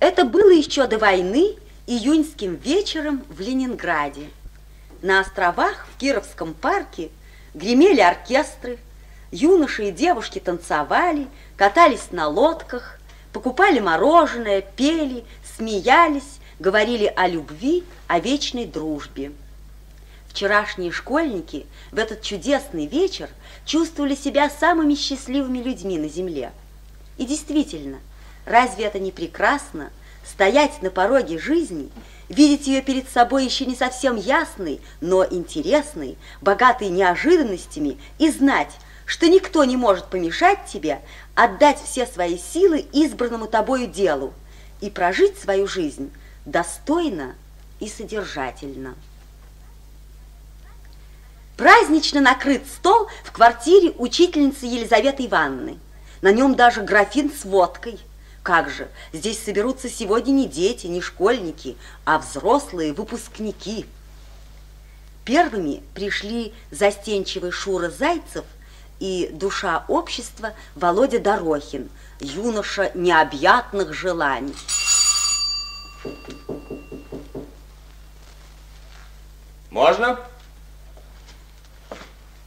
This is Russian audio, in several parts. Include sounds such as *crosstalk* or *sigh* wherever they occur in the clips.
Это было еще до войны июньским вечером в Ленинграде. На островах в Кировском парке гремели оркестры, юноши и девушки танцевали, катались на лодках, покупали мороженое, пели, смеялись, говорили о любви, о вечной дружбе. Вчерашние школьники в этот чудесный вечер чувствовали себя самыми счастливыми людьми на земле. И действительно, разве это не прекрасно стоять на пороге жизни, видеть ее перед собой еще не совсем ясной, но интересной, богатой неожиданностями и знать, что никто не может помешать тебе отдать все свои силы избранному тобою делу и прожить свою жизнь достойно и содержательно. Празднично накрыт стол в квартире учительницы Елизаветы Ивановны. На нем даже графин с водкой. Как же, здесь соберутся сегодня не дети, не школьники, а взрослые выпускники. Первыми пришли застенчивый Шура Зайцев и душа общества Володя Дорохин, юноша необъятных желаний. Можно?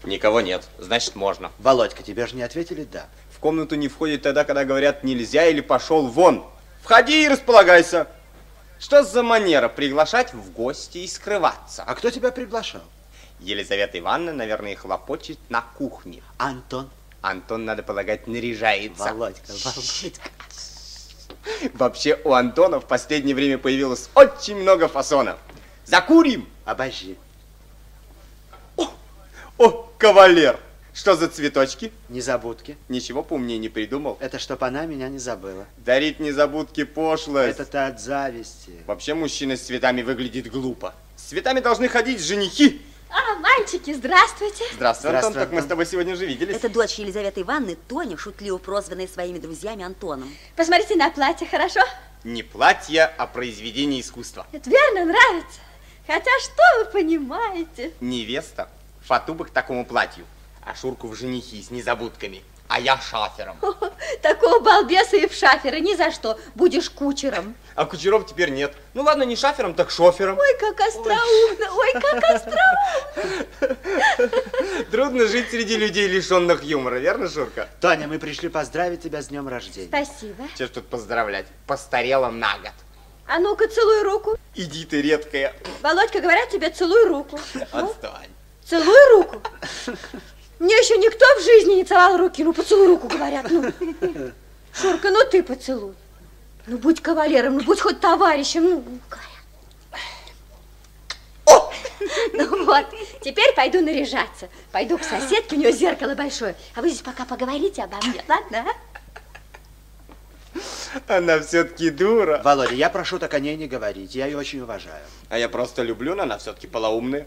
Никого нет, значит можно. Володька, тебе же не ответили «да». Комнату не входит тогда, когда говорят «нельзя» или «пошел вон». Входи и располагайся. Что за манера приглашать в гости и скрываться? А кто тебя приглашал? Елизавета Ивановна, наверное, хлопочет на кухне. Антон. Антон, надо полагать, наряжается. Володька, Володька. *laughs* Вообще у Антона в последнее время появилось очень много фасонов. Закурим! Обожди. О, о, кавалер! Что за цветочки? Незабудки. Ничего поумнее не придумал. Это чтоб она меня не забыла. Дарить незабудки пошлость. Это ты от зависти. Вообще мужчина с цветами выглядит глупо. С цветами должны ходить женихи. А, мальчики, здравствуйте. Здравствуй, Антон. Так мы с тобой сегодня уже виделись. Это дочь Елизаветы Ивановны, Тоня, шутливо прозванная своими друзьями Антоном. Посмотрите на платье, хорошо? Не платье, а произведение искусства. Это верно, нравится. Хотя что вы понимаете? Невеста фату к такому платью, а Шурку в женихи с незабудками, а я шафером. Такого балбеса и в шаферы ни за что. Будешь кучером. А кучеров теперь нет. Ну ладно, не шафером, так шофером. Ой, как остроумно, ой, как остроумно. *laughs* Трудно жить среди людей, лишенных юмора, верно, Шурка? Тоня, мы пришли поздравить тебя с днем рождения. Спасибо. Че ж тут поздравлять? Постарела на год. А ну-ка, целуй руку. Иди ты, редкая. Володька, говорят тебе, целуй руку. *laughs* Ну, Отстань. целуй руку. *laughs* Мне еще никто в жизни не целовал руки. Ну, поцелуй руку, говорят. Ну. Шурка, ну ты поцелуй. Ну, будь кавалером, ну, будь хоть товарищем. Ну, говорят. Ну вот, теперь пойду наряжаться. Пойду к соседке, у нее зеркало большое. А вы здесь пока поговорите обо мне, ладно? а? Она все-таки дура. Володя, я прошу так о ней не говорить. Я ее очень уважаю. А я просто люблю, но она все-таки полоумная.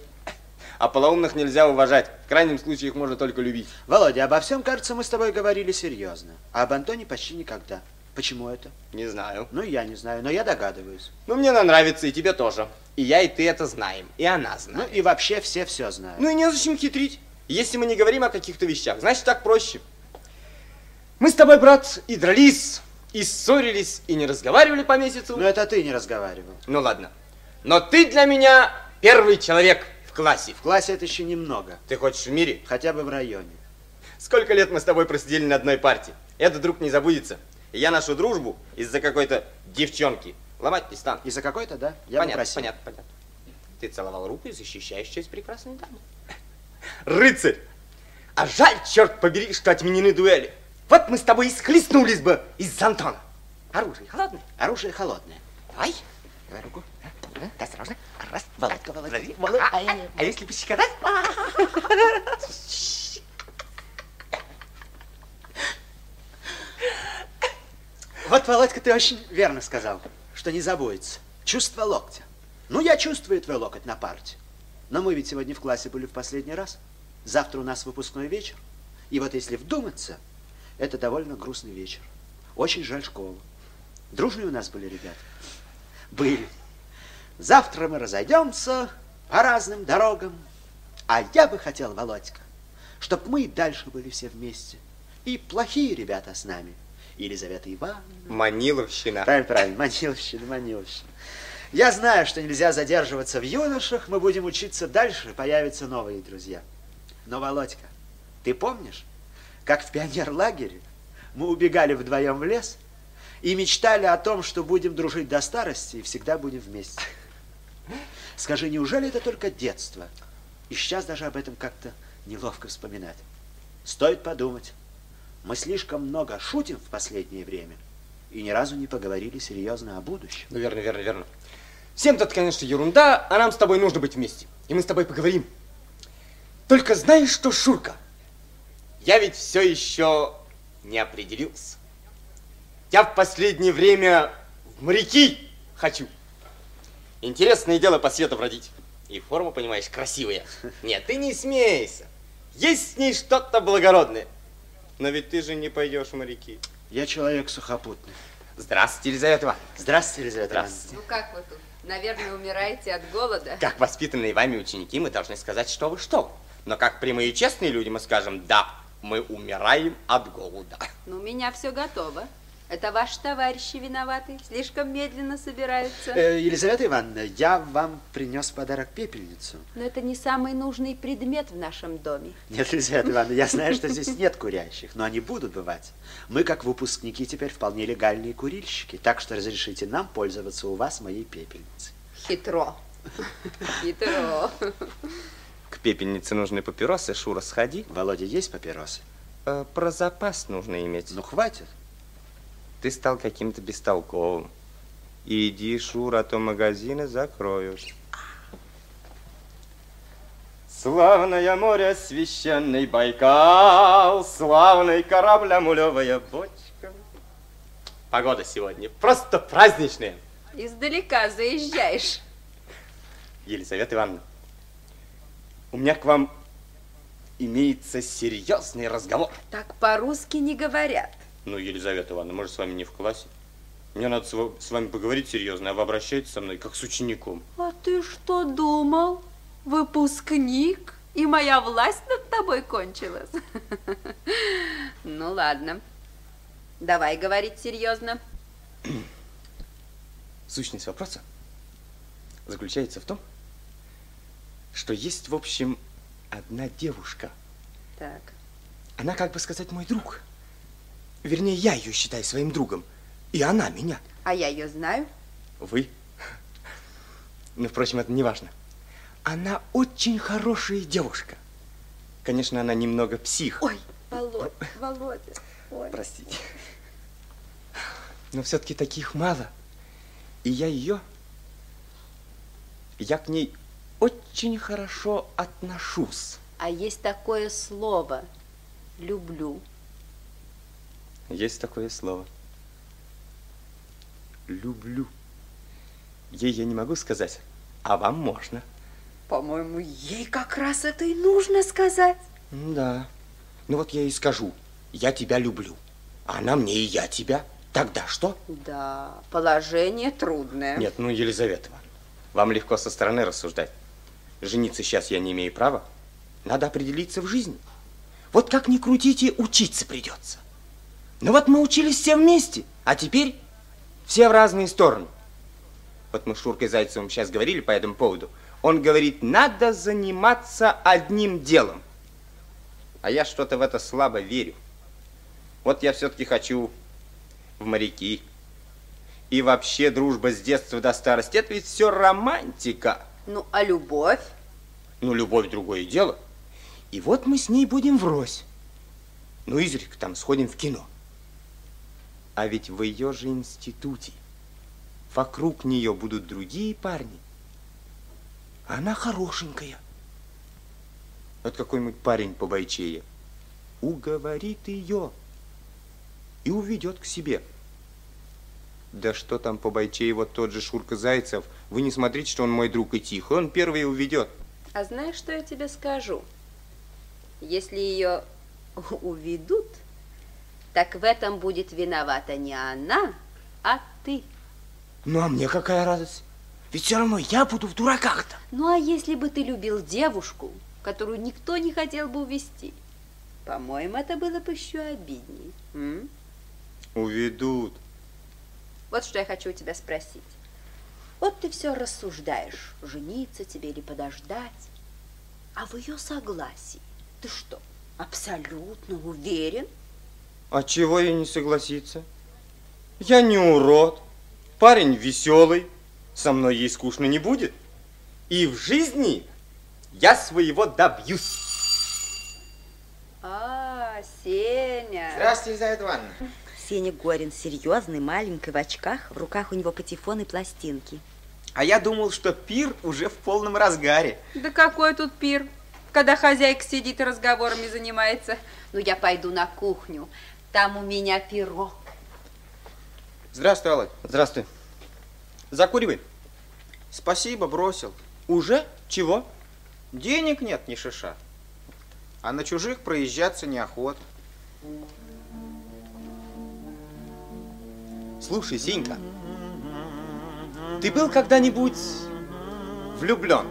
А полоумных нельзя уважать. В крайнем случае их можно только любить. Володя, обо всем, кажется, мы с тобой говорили серьезно. А об Антоне почти никогда. Почему это? Не знаю. Ну, я не знаю, но я догадываюсь. Ну, мне она нравится, и тебе тоже. И я, и ты это знаем. И она Ну, знает. и вообще все все знают. Ну и незачем хитрить. Если мы не говорим о каких-то вещах, значит так проще. Мы с тобой, брат, и дрались, и ссорились, и не разговаривали по месяцу. Но это ты не разговаривал. Ну ладно. Но ты для меня первый человек классе. В классе это еще немного. Ты хочешь в мире? Хотя бы в районе. Сколько лет мы с тобой просидели на одной парте? Этот друг не забудется. И я нашу дружбу из-за какой-то девчонки ломать не стану. Из-за какой-то, да? Я понятно, попросил. понятно, понятно. Ты целовал руку и защищаешь честь прекрасной дамы. *laughs* Рыцарь! А жаль, черт побери, что отменены дуэли. Вот мы с тобой и схлестнулись бы из-за Антона. Оружие холодное. Оружие холодное. Давай. Давай руку. А, а, Осторожно. Раз. Володька, Володька. А, а, а если пощекотать? Вот, Володька, ты очень верно сказал, что не забудется. Чувство локтя. Ну, я чувствую твой локоть на парте. Но мы ведь сегодня в классе были в последний раз. Завтра у нас выпускной вечер. И вот если вдуматься, это довольно грустный вечер. Очень жаль школу. Дружные у нас были ребята. Были. Завтра мы разойдемся по разным дорогам. А я бы хотел, Володька, чтобы мы и дальше были все вместе. И плохие ребята с нами, Елизавета Ивановна. Маниловщина. Правильно, правильно, Маниловщина, Маниловщина. Я знаю, что нельзя задерживаться в юношах, мы будем учиться дальше, появятся новые друзья. Но, Володька, ты помнишь, как в пионерлагере мы убегали вдвоем в лес и мечтали о том, что будем дружить до старости и всегда будем вместе? Скажи, неужели это только детство? И сейчас даже об этом как-то неловко вспоминать. Стоит подумать. Мы слишком много шутим в последнее время и ни разу не поговорили серьезно о будущем. Ну, верно, верно, верно. Всем тут, конечно, ерунда, а нам с тобой нужно быть вместе. И мы с тобой поговорим. Только знаешь что, Шурка? Я ведь все еще не определился. Я в последнее время в моряки хочу. Интересное дело по свету бродить. И форма, понимаешь, красивая. *laughs* Нет, ты не смейся. Есть с ней что-то благородное. Но ведь ты же не пойдешь в моряки. Я человек сухопутный. Здравствуйте, Елизавета Ивановна. Здравствуйте, Елизавета Ивановна. Здравствуйте. Ну как вы тут? Наверное, умираете от голода. Как воспитанные вами ученики, мы должны сказать, что вы, что. Но как прямые и честные люди, мы скажем, да, мы умираем от голода. Ну, у меня все готово. Это ваши товарищи виноваты. Слишком медленно собираются. Э, Елизавета Ивановна, я вам принес в подарок пепельницу. Но это не самый нужный предмет в нашем доме. Нет, Елизавета Ивановна, я знаю, что здесь нет курящих, но они будут бывать. Мы, как выпускники, теперь вполне легальные курильщики, так что разрешите нам пользоваться у вас моей пепельницей. Хитро. Хитро. К пепельнице нужны папиросы, Шура, сходи. Володя, есть папиросы? Э, про запас нужно иметь. Ну, хватит. Ты стал каким-то бестолковым. Иди, Шура, а то магазины закроют. Славное море, священный Байкал, Славный корабль, амулевая бочка. Погода сегодня просто праздничная. Издалека заезжаешь. Елизавета Ивановна, у меня к вам имеется серьезный разговор. Так по-русски не говорят. Ну, Елизавета Ивановна, мы же с вами не в классе. Мне надо с вами поговорить серьезно, а вы обращаетесь со мной как с учеником. А ты что думал? Выпускник? И моя власть над тобой кончилась? *laughs* Ну ладно. Давай говорить серьезно. *clears throat* Сущность вопроса заключается в том, что есть, в общем, одна девушка. Так. Она, как бы сказать, мой друг. Вернее, я ее считаю своим другом, и она меня. А я ее знаю? Вы? Ну, впрочем, это не важно. Она очень хорошая девушка. Конечно, она немного псих. Ой, Володя, Володя. Ой. Простите. Но все-таки таких мало. И я ее... Я к ней очень хорошо отношусь. А есть такое слово «люблю». Есть такое слово. Люблю. Ей я не могу сказать, а вам можно. По-моему, ей как раз это и нужно сказать. Да. Ну вот я и скажу, я тебя люблю. А она мне и я тебя. Тогда что? Да, положение трудное. Нет, ну, Елизавета Ивановна, вам легко со стороны рассуждать. Жениться сейчас я не имею права. Надо определиться в жизни. Вот как ни крутите, учиться придется. Ну вот мы учились все вместе, а теперь все в разные стороны. Вот мы с Шуркой Зайцевым сейчас говорили по этому поводу. Он говорит, надо заниматься одним делом. А я что-то в это слабо верю. Вот я все-таки хочу в моряки. И вообще дружба с детства до старости, это ведь все романтика. Ну, а любовь? Ну, любовь другое дело. И вот мы с ней будем врозь. Ну, изредка там сходим в кино. А ведь в ее же институте вокруг нее будут другие парни. Она хорошенькая. Вот какой-нибудь парень побойчее уговорит ее и уведет к себе. Да что там побойчее, вот тот же Шурка Зайцев. Вы не смотрите, что он мой друг и тихо. Он первый уведет. А знаешь, что я тебе скажу? Если ее уведут, так в этом будет виновата не она, а ты. Ну, а мне какая радость? Ведь все равно я буду в дураках-то. Ну, а если бы ты любил девушку, которую никто не хотел бы увести? По-моему, это было бы еще обидней. м? Уведут. Вот что я хочу у тебя спросить. Вот ты все рассуждаешь, жениться тебе или подождать. А в ее согласии ты что, абсолютно уверен? А чего ей не согласиться? Я не урод. Парень веселый. Со мной ей скучно не будет. И в жизни я своего добьюсь. А, Сеня. Здравствуйте, Елизавета Ивановна. Сеня Горин, серьезный, маленький, в очках, в руках у него патефон и пластинки. А я думал, что пир уже в полном разгаре. Да какой тут пир, когда хозяйка сидит и разговорами занимается. Ну, я пойду на кухню, там у меня пирог. Здравствуй, Володь. Здравствуй. Закуривай. Спасибо, бросил. Уже? Чего? Денег нет ни шиша. А на чужих проезжаться неохота. Слушай, Сенька, ты был когда-нибудь влюблен?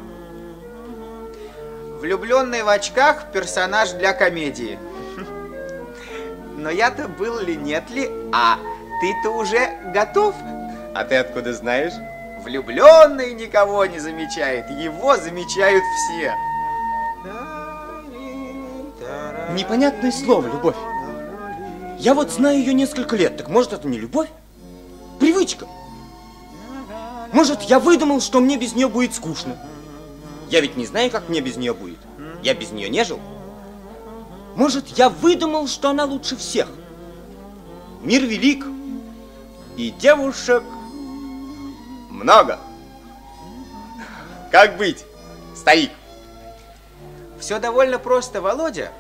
Влюбленный в очках персонаж для комедии. Но я-то был ли, нет ли, а ты-то уже готов? А ты откуда знаешь? Влюбленный никого не замечает, его замечают все. Непонятное слово, любовь. Я вот знаю ее несколько лет, так может это не любовь? Привычка. Может, я выдумал, что мне без нее будет скучно. Я ведь не знаю, как мне без нее будет. Я без нее не жил. Может, я выдумал, что она лучше всех. Мир велик, и девушек много. Как быть, старик? Все довольно просто, Володя,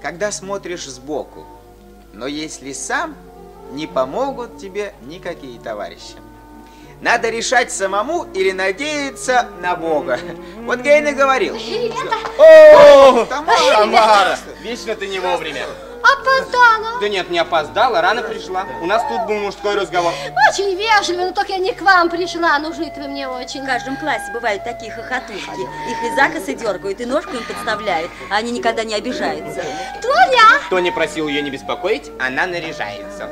когда смотришь сбоку. Но если сам, не помогут тебе никакие товарищи. Надо решать самому или надеяться на Бога. Вот Гейн и говорил. О, Тамара! Тамара, вечно ты не вовремя. Опоздала. Да нет, не опоздала, рано пришла. У нас тут был мужской разговор. Очень вежливо, но только я не к вам пришла. Нужны-то вы мне очень. В каждом классе бывают такие хохотушки. Их и закосы дергают, и ножку им подставляют, а они никогда не обижаются. Толя! Кто не просил ее не беспокоить, она наряжается.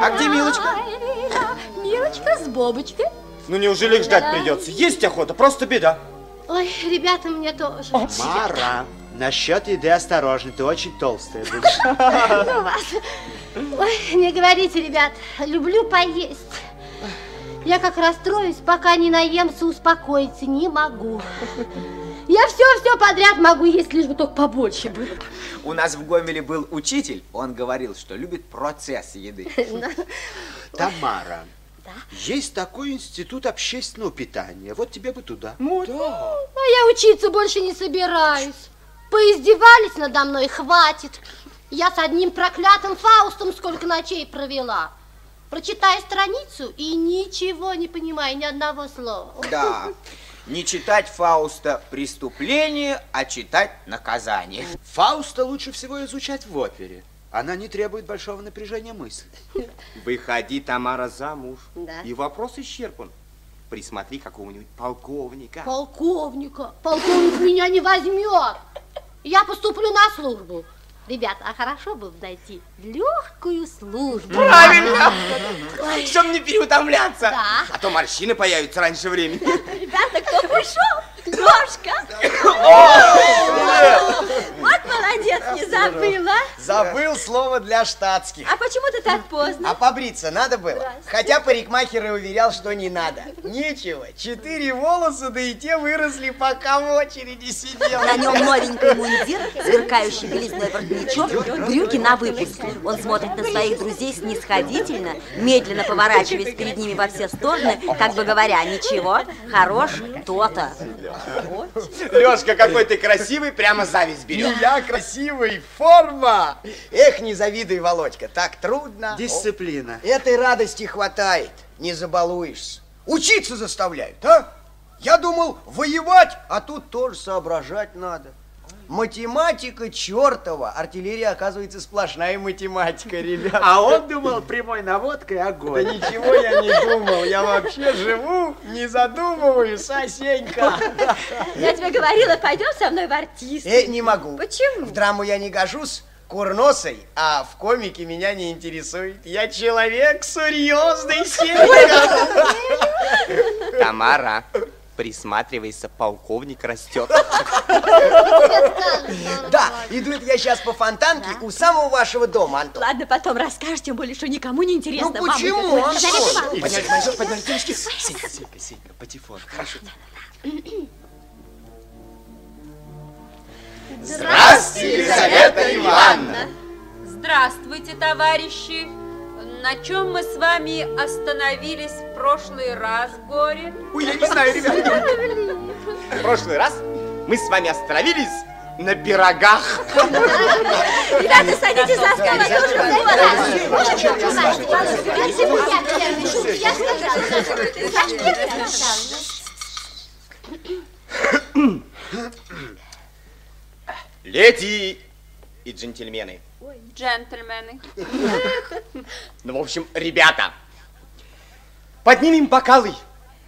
А где Милочка? Милочка с Бобочкой. Ну неужели их ждать придется? Есть охота, просто беда. Ой, ребята, мне тоже. Мара, насчет еды осторожно, ты очень толстая будешь. *laughs* Ну вас. Ой, не говорите, ребят, люблю поесть. Я как расстроюсь, пока не наемся, успокоиться не могу. Я все-все подряд могу есть, лишь бы только побольше было. У нас в Гомеле был учитель, он говорил, что любит процесс еды. *laughs* Тамара, есть такой институт общественного питания. Вот тебе бы туда. А я учиться больше не собираюсь. Поиздевались надо мной, хватит. Я с одним проклятым Фаустом сколько ночей провела. Прочитаю страницу и ничего не понимаю, ни одного слова. Да, *laughs* не читать Фауста преступление, а читать наказание. Фауста лучше всего изучать в опере. Она не требует большого напряжения мысли. *laughs* Выходи, Тамара, замуж. Да. И вопрос исчерпан. Присмотри какого-нибудь полковника. Полковника. Полковник меня не возьмет. Я поступлю на службу. Ребята, а хорошо бы найти легкую службу. Правильно! Чтобы не переутомляться. Да. А то морщины появятся раньше времени. Ребята, кто пришел? Ложка. Вот молодец, не забыла. Забыл слово для штатских. А почему ты так поздно? А побриться надо было? Хотя парикмахер и уверял, что не надо. Нечего. Четыре волоса, да и те выросли, пока в очереди сидел. На нем новенький мундир, сверкающий белизной воротничок, брюки на выпуск. Он смотрит на своих друзей снисходительно, медленно поворачиваясь перед ними во все стороны, как бы говоря, ничего, хорош то-то. Лешка, какой ты красивый, прямо зависть берет. я красивый, форма. Эх, не завидуй, Володька, так трудно. Дисциплина. Этой радости хватает, не забалуешься. Учиться заставляют, а? Я думал, воевать, а тут тоже соображать надо. Математика чертова. Артиллерия, оказывается, сплошная математика, ребят. А он думал прямой наводкой Да огонь. ничего я не думал. Я вообще живу, не задумываюсь, а, Сенька? Я тебе говорила, пойдем со мной в артист. Э, не могу. Почему? В драму я не гожусь. курносой, а в комике меня не интересует. Я человек серьезный, Сенька. Тамара, присматривайся, полковник растет. *laughs* Да, иду я сейчас по фонтанке у самого вашего дома, Антон. Ладно, потом расскажешь, тем более, что никому не интересно. Ну почему, Антон? Подняли, девочки. Сенька, Сенька, Сенька, патефон. Хорошо. Здравствуйте, Елизавета Ивановна. Здравствуйте, товарищи! На чем мы с вами остановились в прошлый раз, Горе? Ой, я не знаю, ребята. В прошлый раз мы с вами остановились на пирогах. Ребята, садитесь за стол, а то уже Леди и джентльмены. Джентльмены. Ну, в общем, ребята, поднимем бокалы,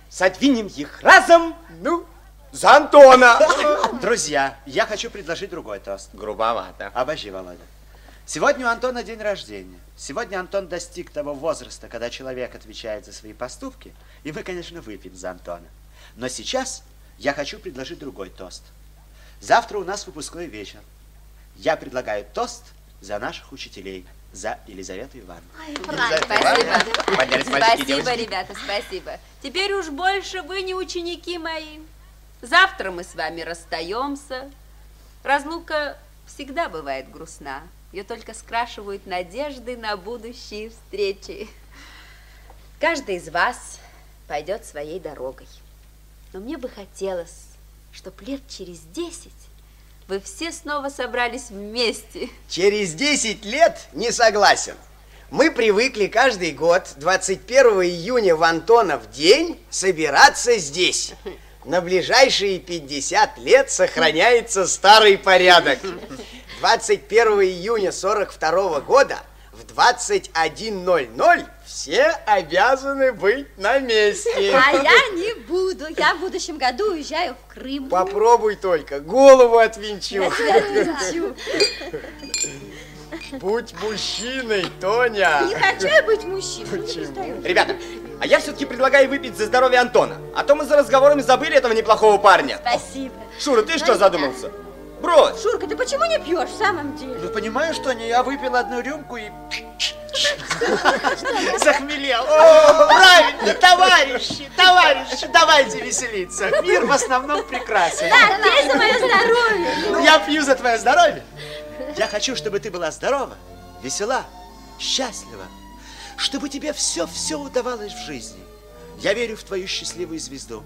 содвинем их разом, ну, за Антона. Друзья, я хочу предложить другой тост. Грубовато. Обожди, Володя. Сегодня у Антона день рождения. Сегодня Антон достиг того возраста, когда человек отвечает за свои поступки, и мы, конечно, выпьем за Антона. Но сейчас я хочу предложить другой тост. Завтра у нас выпускной вечер. Я предлагаю тост за наших учителей, за Елизавету Ивановну. Спасибо. Поднялись мальчики и Спасибо, ребята, спасибо. Теперь уж больше вы не ученики мои. Завтра мы с вами расстаемся. Разлука всегда бывает грустна. Ее только скрашивают надежды на будущие встречи. Каждый из вас пойдет своей дорогой. Но мне бы хотелось, чтоб лет через десять вы все снова собрались вместе. Через 10 лет не согласен. Мы привыкли каждый год 21 июня в Антонов день собираться здесь. На ближайшие 50 лет сохраняется старый порядок. *laughs* 21 июня 42 года в 21.00 все обязаны быть на месте. *laughs* А я не буду. Я в будущем году уезжаю в Крым. Попробуй только, голову отвинчу. Хочу. Будь мужчиной, Тоня. Не хочу я быть мужчиной. не перестаю. Ребята, а я все-таки предлагаю выпить за здоровье Антона. А то мы за разговорами забыли этого неплохого парня. Спасибо. Шура, ты что задумался? Брось. Шурка, ты почему не пьешь в самом деле? Ну, понимаешь, что не я выпил одну рюмку и... *laughs* Захмелел. Правильно, товарищи, товарищи, давайте веселиться. Мир в основном прекрасен. Да, пей за мое здоровье. Я пью за твое здоровье. Я хочу, чтобы ты была здорова, весела, счастлива, чтобы тебе все-все удавалось в жизни. Я верю в твою счастливую звезду.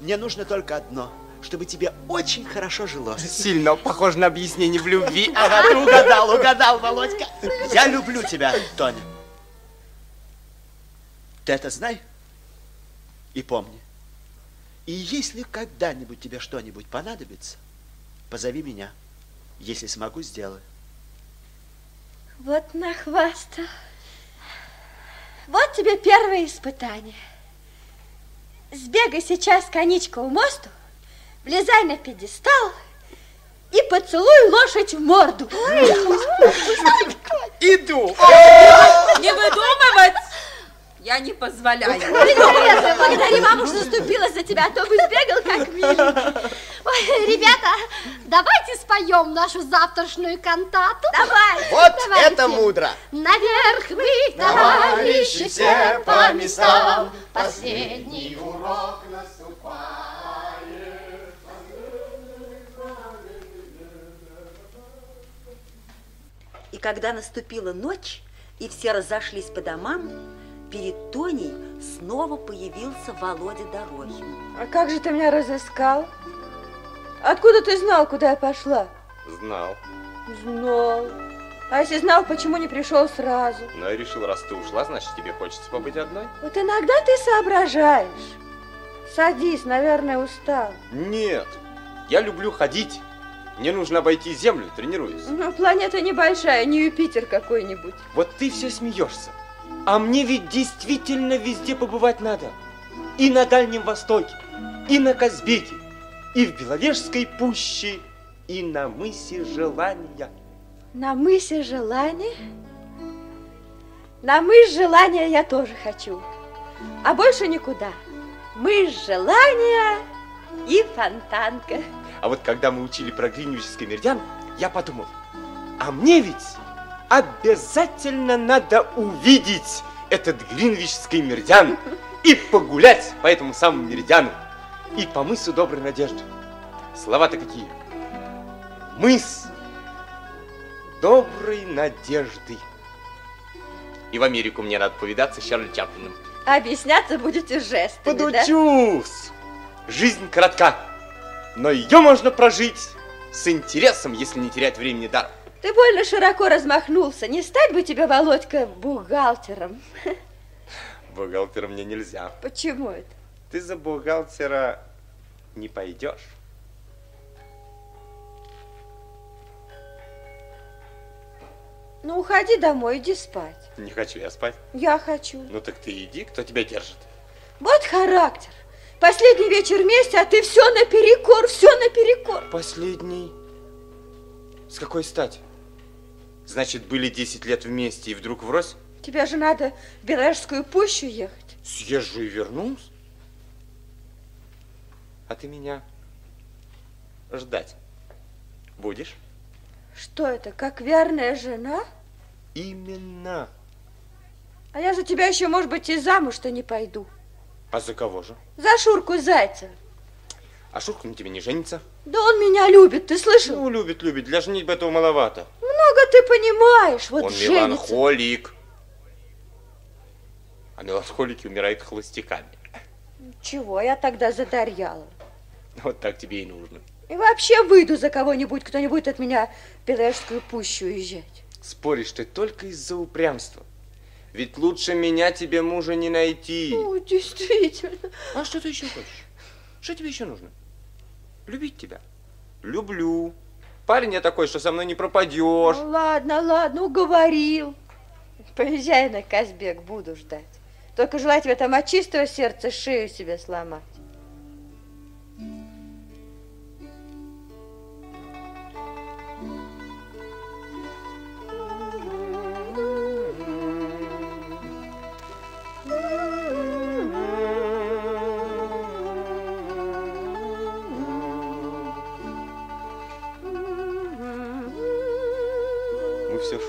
Мне нужно только одно, чтобы тебе очень хорошо жилось. Сильно похоже на объяснение в любви. *laughs* Ага, ты угадал, угадал, Володька. Я люблю тебя, Тоня. Ты это знай и помни. И если когда-нибудь тебе что-нибудь понадобится, позови меня. Если смогу, сделаю. Вот нахвастал. Вот тебе первое испытание. Сбегай сейчас к коничковому мосту, влезай на пьедестал и поцелуй лошадь в морду. *laughs* Иду. Не выдумывать! Я не позволяю. Елизавета, благодари маму, что заступилась за тебя, а то бы сбегал как миленький. Ой, ребята, давайте споем нашу завтрашнюю кантату. Давай. Вот Давайте. это мудро. Наверх вы, товарищи, все по местам. Последний урок когда наступила ночь, и все разошлись по домам, перед Тоней снова появился Володя Дорохин. А как же ты меня разыскал? Откуда ты знал, куда я пошла? Знал. Знал. А если знал, почему не пришел сразу? Но я решил, раз ты ушла, значит, тебе хочется побыть одной? Вот иногда ты соображаешь. Садись, наверное, устал. Нет. Я люблю ходить. Мне нужно обойти Землю, тренируюсь. Ну, планета небольшая, не Юпитер какой-нибудь. Вот ты все смеешься. А мне ведь действительно везде побывать надо. И на Дальнем Востоке, и на Казбеке, и в Беловежской пуще, и на мысе Желания. На мысе желания? На мыс желания я тоже хочу. А больше никуда. Мыс желания и фонтанка. А вот когда мы учили про гринвичский меридиан, я подумал, а мне ведь обязательно надо увидеть этот гринвичский меридиан и погулять по этому самому меридиану и по мысу Доброй Надежды. Слова-то какие? Мыс Доброй Надежды. И в Америку мне надо повидаться с Чарли Чаплином. Объясняться будете жестами, да? Подучусь! Жизнь коротка, но ее можно прожить с интересом, если не терять времени даром. Ты больно широко размахнулся. Не стать бы тебе, Володька, бухгалтером. Бухгалтером мне нельзя. Почему это? Ты за бухгалтера не пойдешь. Ну, уходи домой, иди спать. Не хочу я спать. Я хочу. Ну так ты иди, кто тебя держит? Вот характер. Последний вечер вместе, а ты все наперекор, все наперекор. Последний? С какой стати? Значит, были 10 лет вместе и вдруг врозь? Тебе же надо в Белорежскую пущу ехать. Съезжу и вернусь? А ты меня ждать будешь? Что это, как верная жена? Именно. А я за тебя еще, может быть, и замуж-то не пойду. А за кого же? За Шурку Зайцева. А Шурка на тебе не женится? Да он меня любит, ты слышал? Ну, любит, любит. Для женитьбы этого маловато. Много ты понимаешь, вот Он женится. меланхолик. А меланхолики умирают холостяками. Чего, я тогда задарьяла. Вот так тебе и нужно. И вообще выйду за кого-нибудь, кто не будет от меня в Белорежскую пущу уезжать. Споришь ты только из-за упрямства. Ведь лучше меня тебе мужа не найти. Ну, действительно. А что ты еще хочешь? Что тебе еще нужно? Любить тебя. Люблю. Парень я такой, что со мной не пропадешь. Ну, ладно, ладно, уговорил. Поезжай на Казбек, буду ждать. Только желаю тебе там от чистого сердца шею себе сломать.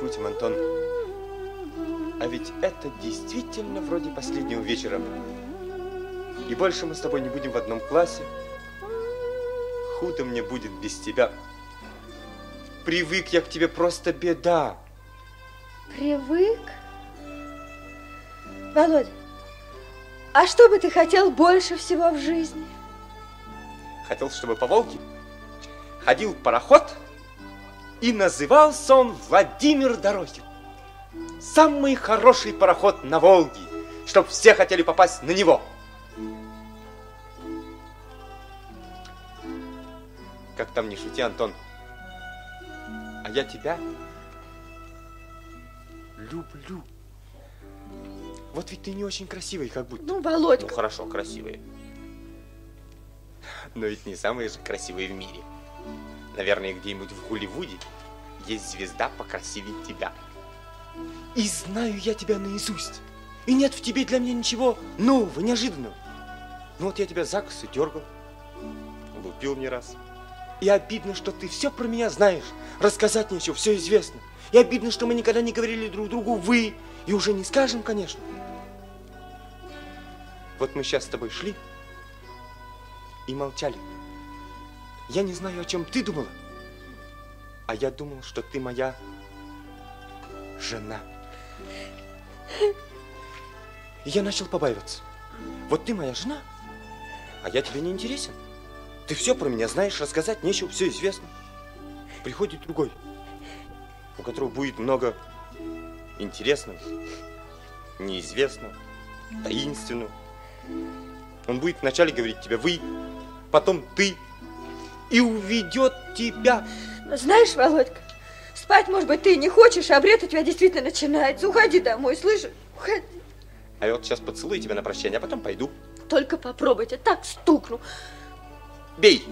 Шутим, Антон. А ведь это действительно вроде последнего вечера. И больше мы с тобой не будем в одном классе. Худо мне будет без тебя. Привык я к тебе просто беда. Привык? Володя, а что бы ты хотел больше всего в жизни? Хотел, чтобы по Волге ходил пароход, и назывался он Владимир Дорохин. Самый хороший пароход на Волге, чтоб все хотели попасть на него. Как там не шути, Антон, а я тебя люблю. Вот ведь ты не очень красивый, как будто. Ну, Володька, Ну хорошо, красивые. Но ведь не самые же красивые в мире. Наверное, где-нибудь в Голливуде есть звезда покрасивее тебя. И знаю я тебя наизусть. И нет в тебе для меня ничего нового, неожиданного. Ну вот я тебя за косу дергал, лупил не раз. И обидно, что ты все про меня знаешь. Рассказать нечего, все известно. И обидно, что мы никогда не говорили друг другу «вы». И уже не скажем, конечно. Вот мы сейчас с тобой шли и молчали. Я не знаю, о чем ты думала. А я думал, что ты моя жена. И я начал побаиваться. Вот ты моя жена, а я тебе не интересен. Ты все про меня знаешь, рассказать нечего, все известно. Приходит другой, у которого будет много интересного, неизвестного, таинственного. Он будет вначале говорить тебе «вы», потом «ты», и уведет тебя. ну, знаешь, Володька, спать, может быть, ты и не хочешь, а бред у тебя действительно начинается. Уходи домой, слышишь? Уходи. А я вот сейчас поцелую тебя на прощание, а потом пойду. Только попробуйте, так стукну. Бей!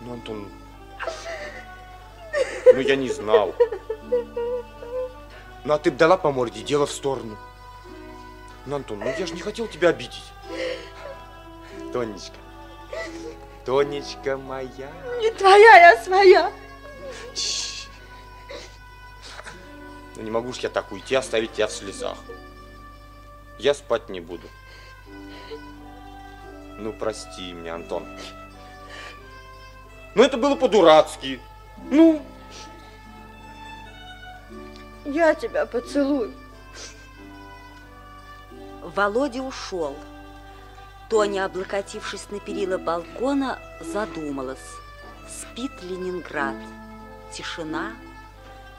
Ну, Антон, ну я не знал. Ну, а ты б дала по морде, дело в сторону. Ну, Антон, ну я же не хотел тебя обидеть. Тонечка, Тонечка моя. Не твоя, я своя. Ну не могу ж я так уйти, оставить тебя в слезах. Я спать не буду. Ну, прости меня, Антон. Ну, это было по-дурацки. Ну, Я тебя поцелую. Володя ушел. Тоня, облокотившись на перила балкона, задумалась. Спит Ленинград. Тишина.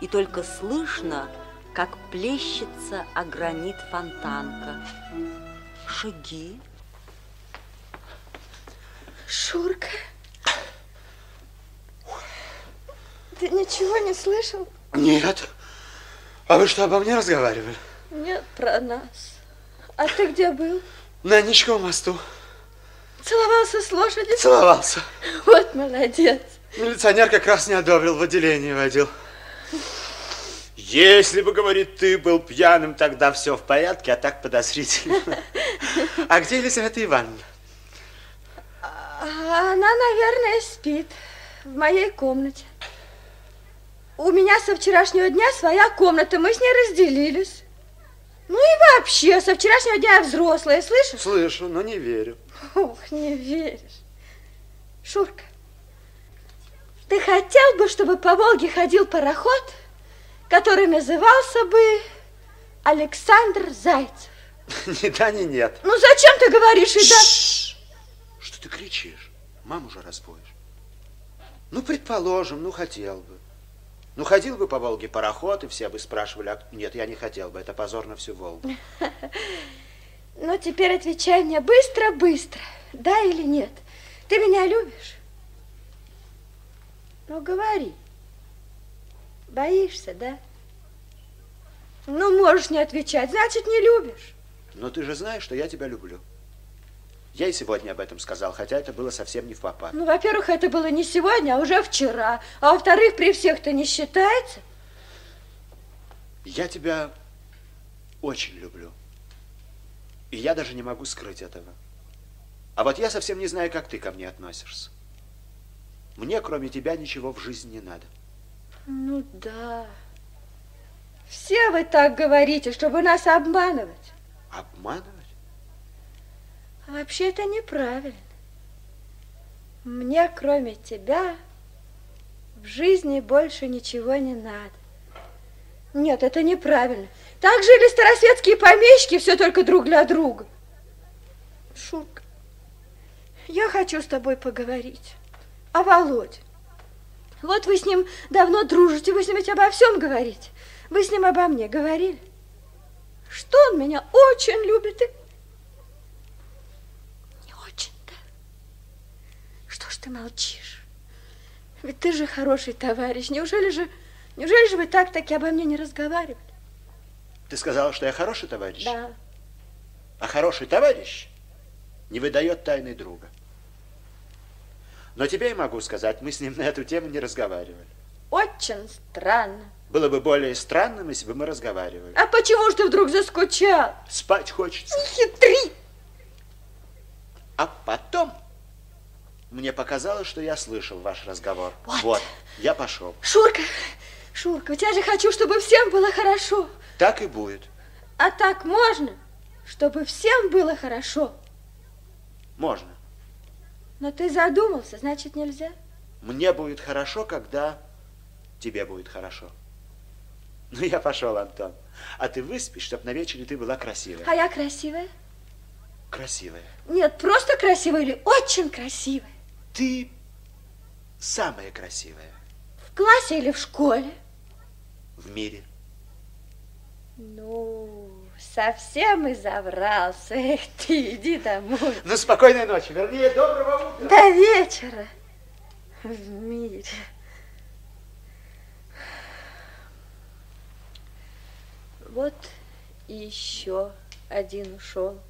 И только слышно, как плещется о гранит фонтанка. Шаги. Шурка. Ты ничего не слышал? Нет. А вы что, обо мне разговаривали? Нет, про нас. А ты где был? На Ничковом мосту. Целовался с лошадью? Целовался. Вот молодец. Милиционер как раз не одобрил, в отделение водил. Если бы, говорит, ты был пьяным, тогда все в порядке, а так подозрительно. *laughs* А где Елизавета Ивановна? А Она, наверное, спит в моей комнате. У меня со вчерашнего дня своя комната, мы с ней разделились. Ну и вообще, со вчерашнего дня я взрослая, слышишь? Слышу, но не верю. Ох, не веришь. Шурка, ты хотел бы, чтобы по Волге ходил пароход, который назывался бы Александр Зайцев? *laughs* Ни да, ни нет. Ну зачем ты говоришь и да? Что ты кричишь? Маму же разбудишь. Ну, предположим, ну, хотел бы. Ну, ходил бы по Волге пароход, и все бы спрашивали, а... нет, я не хотел бы, это позор на всю Волгу. *laughs* Ну, теперь отвечай мне быстро-быстро, да или нет. Ты меня любишь? Ну, говори. Боишься, да? Ну, можешь не отвечать, значит, не любишь. Но ты же знаешь, что я тебя люблю. Я и сегодня об этом сказал, хотя это было совсем не в попад. Ну, во-первых, это было не сегодня, а уже вчера. А во-вторых, при всех-то не считается. Я тебя очень люблю. И я даже не могу скрыть этого. А вот я совсем не знаю, как ты ко мне относишься. Мне, кроме тебя, ничего в жизни не надо. Ну да. Все вы так говорите, чтобы нас обманывать. Обманывать? А вообще это неправильно. Мне, кроме тебя, в жизни больше ничего не надо. Нет, это неправильно. Так жили старосветские помещики, все только друг для друга. Шурка, я хочу с тобой поговорить о Володе. Вот вы с ним давно дружите, вы с ним ведь обо всем говорите. Вы с ним обо мне говорили. Что он меня очень любит и не очень-то. Что ж ты молчишь? Ведь ты же хороший товарищ. Неужели же, неужели же вы так-таки обо мне не разговаривали? Ты сказала, что я хороший товарищ? Да. А хороший товарищ не выдает тайны друга. Но тебе я могу сказать, мы с ним на эту тему не разговаривали. Очень странно. Было бы более странным, если бы мы разговаривали. А почему же ты вдруг заскучал? Спать хочется. Не хитри! А потом мне показалось, что я слышал ваш разговор. Вот. вот я пошел. Шурка, Шурка, я же хочу, чтобы всем было хорошо. Так и будет. А так можно, чтобы всем было хорошо. Можно. Но ты задумался, значит нельзя. Мне будет хорошо, когда тебе будет хорошо. Ну, я пошел, Антон. А ты выспишь, чтобы на вечере ты была красивая. А я красивая? Красивая. Нет, просто красивая или очень красивая? Ты самая красивая. В классе или в школе? В мире. Ну, совсем изобрался. Эх ты, иди домой. Ну, спокойной ночи. Вернее, доброго утра. До вечера. В мире. Вот и еще один ушел.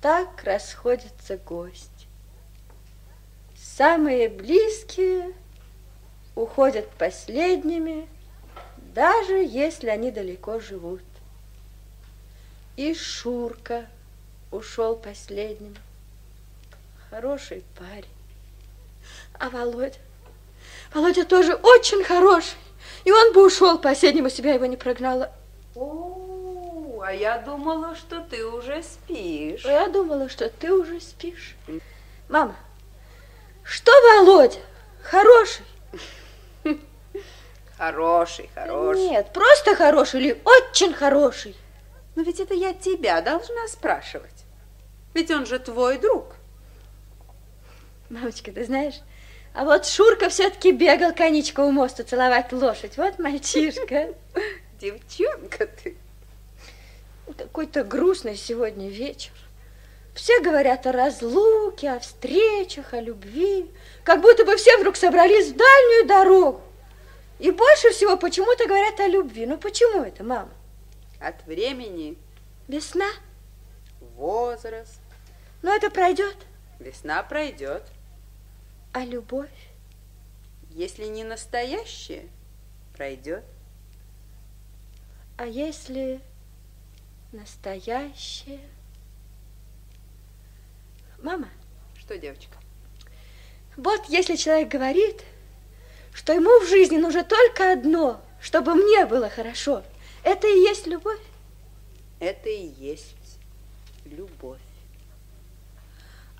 так расходятся гости. Самые близкие уходят последними, даже если они далеко живут. И Шурка ушел последним. Хороший парень. А Володя? Володя тоже очень хороший. И он бы ушел последним, если бы я его не прогнала. О, а я думала, что ты уже спишь. А я думала, что ты уже спишь. Мама, что Володя? Хороший? Хороший, хороший. Нет, просто хороший или очень хороший? Но ведь это я тебя должна спрашивать. Ведь он же твой друг. Мамочка, ты знаешь, а вот Шурка все-таки бегал коничка у моста целовать лошадь. Вот мальчишка. *laughs* Девчонка ты. Какой-то грустный сегодня вечер. Все говорят о разлуке, о встречах, о любви. Как будто бы все вдруг собрались в дальнюю дорогу. И больше всего почему-то говорят о любви. Ну почему это, мама? От времени. Весна? Возраст. Но это пройдет. Весна пройдет. А любовь? Если не настоящая, пройдет. А если настоящая? Мама? Что, девочка? Вот если человек говорит, что ему в жизни нужно только одно, чтобы мне было хорошо, это и есть любовь? Это и есть любовь.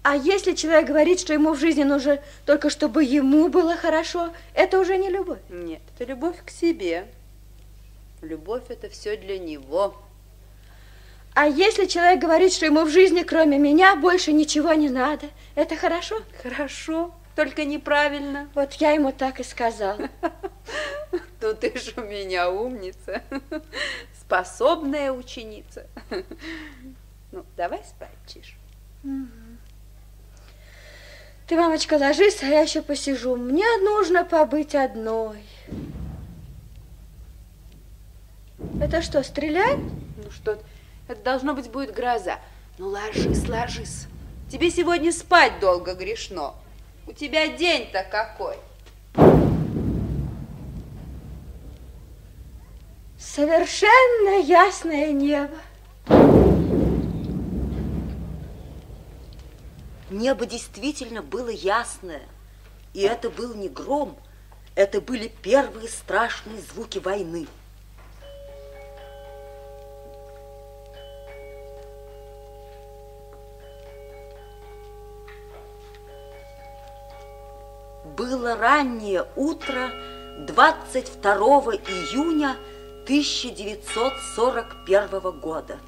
А если человек говорит, что ему в жизни нужно только, чтобы ему было хорошо, это уже не любовь? Нет, это любовь к себе. Любовь это все для него. А если человек говорит, что ему в жизни, кроме меня, больше ничего не надо, это хорошо? Хорошо, только неправильно. Вот я ему так и сказала. *laughs* Ну ты же у меня умница, *laughs* способная ученица. *laughs* Ну, давай спать, Чиш. Ты, мамочка, ложись, а я еще посижу. Мне нужно побыть одной. Это что, стреляет? Ну что, это должно быть будет гроза. Ну ложись, ложись. Тебе сегодня спать долго грешно. У тебя день-то какой. Совершенно ясное небо. Небо действительно было ясное, и это был не гром, это были первые страшные звуки войны. Было раннее утро 22 июня 1941 года.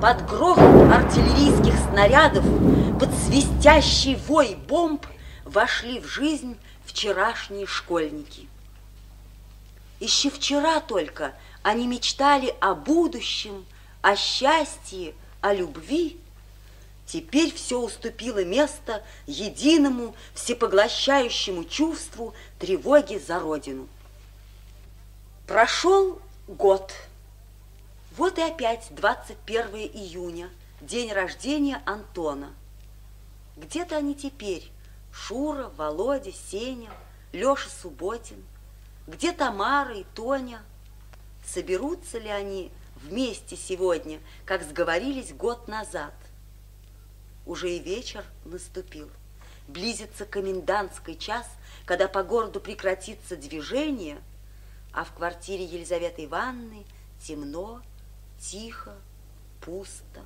Под грохот артиллерийских снарядов, под свистящий вой бомб вошли в жизнь вчерашние школьники. Еще вчера только они мечтали о будущем, о счастье, о любви. Теперь все уступило место единому, всепоглощающему чувству тревоги за Родину. Прошел год. Вот и опять 21 июня, день рождения Антона. Где-то они теперь, Шура, Володя, Сеня, Леша Субботин. Где Тамара и Тоня? Соберутся ли они вместе сегодня, как сговорились год назад? Уже и вечер наступил. Близится комендантский час, когда по городу прекратится движение, а в квартире Елизаветы Ивановны темно, тихо, пусто.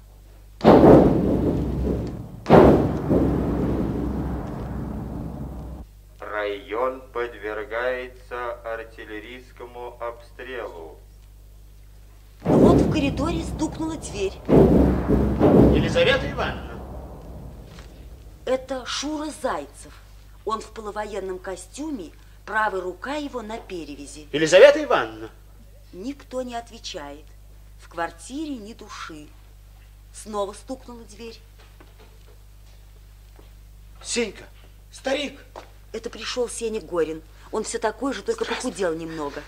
Район подвергается артиллерийскому обстрелу. В коридоре стукнула дверь. Елизавета Ивановна. Это Шура Зайцев. Он в полувоенном костюме, правая рука его на перевязи. Елизавета Ивановна. Никто не отвечает. В квартире ни души. Снова стукнула дверь. Сенька, старик. Это пришел Сеня Горин. Он все такой же, только похудел немного.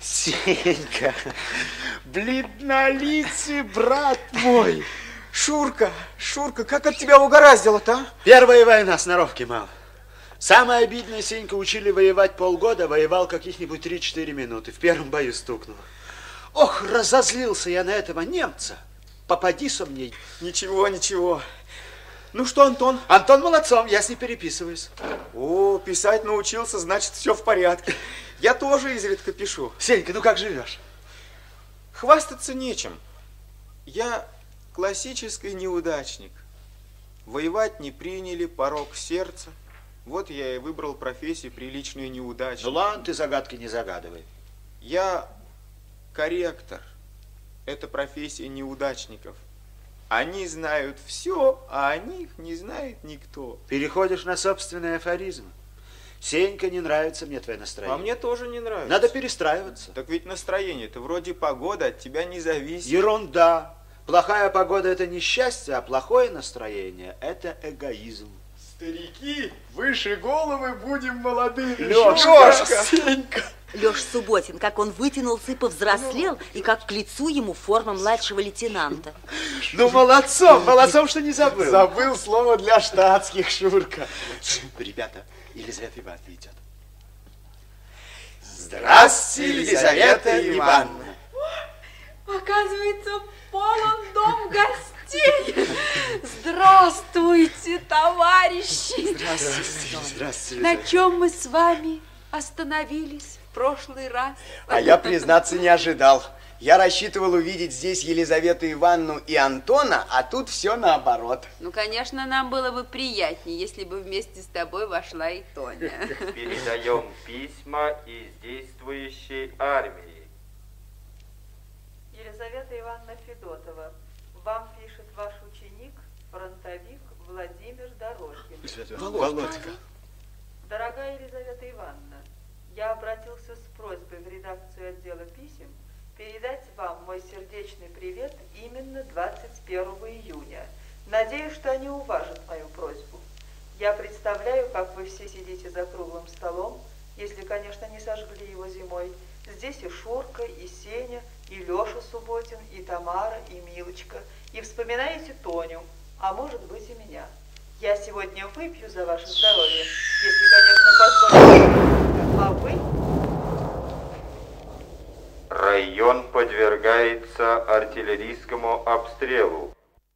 Сенька, бледнолицый брат мой. Шурка, Шурка, как от тебя угораздило-то, а? Первая война, сноровки мало. Самое обидное, Сенька, учили воевать полгода, воевал каких-нибудь 3-4 минуты. В первом бою стукнул. Ох, разозлился я на этого немца. Попади со мне. Ничего, ничего. Ну что, Антон? Антон молодцом, я с ним переписываюсь. О, писать научился, значит, все в порядке. Я тоже изредка пишу. Сенька, ну как живешь? Хвастаться нечем. Я классический неудачник. Воевать не приняли, порог сердца. Вот я и выбрал профессию приличную неудачник. Ну ладно, ты загадки не загадывай. Я корректор. Это профессия неудачников. Они знают все, а о них не знает никто. Переходишь на собственный афоризм. Сенька, не нравится мне твое настроение. А мне тоже не нравится. Надо перестраиваться. Так ведь настроение, это вроде погода от тебя не зависит. Ерунда. Плохая погода – это не счастье, а плохое настроение – это эгоизм. Старики, выше головы будем молодыми. Лёшка, Сенька. Лёш Субботин, как он вытянулся и повзрослел, и как к лицу ему форма младшего лейтенанта. Ну, молодцом, молодцом, что не забыл. Забыл слово для штатских, Шурка. Ребята, Елизавета Ивановна идет. Здравствуйте, Елизавета Ивановна. Оказывается, полон дом гостей. Здравствуйте, товарищи. Здравствуйте, здравствуйте. На чем мы с вами остановились в прошлый раз? А я, признаться, не ожидал. Я рассчитывал увидеть здесь Елизавету Ивановну и Антона, а тут все наоборот. Ну, конечно, нам было бы приятнее, если бы вместе с тобой вошла и Тоня. *laughs* Передаем письма из действующей армии. Елизавета Ивановна Федотова, вам пишет ваш ученик, фронтовик Владимир Дорожкин. Володька. Дорогая Елизавета Ивановна, я обратился с просьбой в редакцию отдела писем передать вам мой сердечный привет именно 21 июня. Надеюсь, что они уважат мою просьбу. Я представляю, как вы все сидите за круглым столом, если, конечно, не сожгли его зимой. Здесь и Шурка, и Сеня, и Леша Субботин, и Тамара, и Милочка. И вспоминаете Тоню, а может быть и меня. Я сегодня выпью за ваше здоровье, если, конечно, позволите. А вы Район подвергается артиллерийскому обстрелу.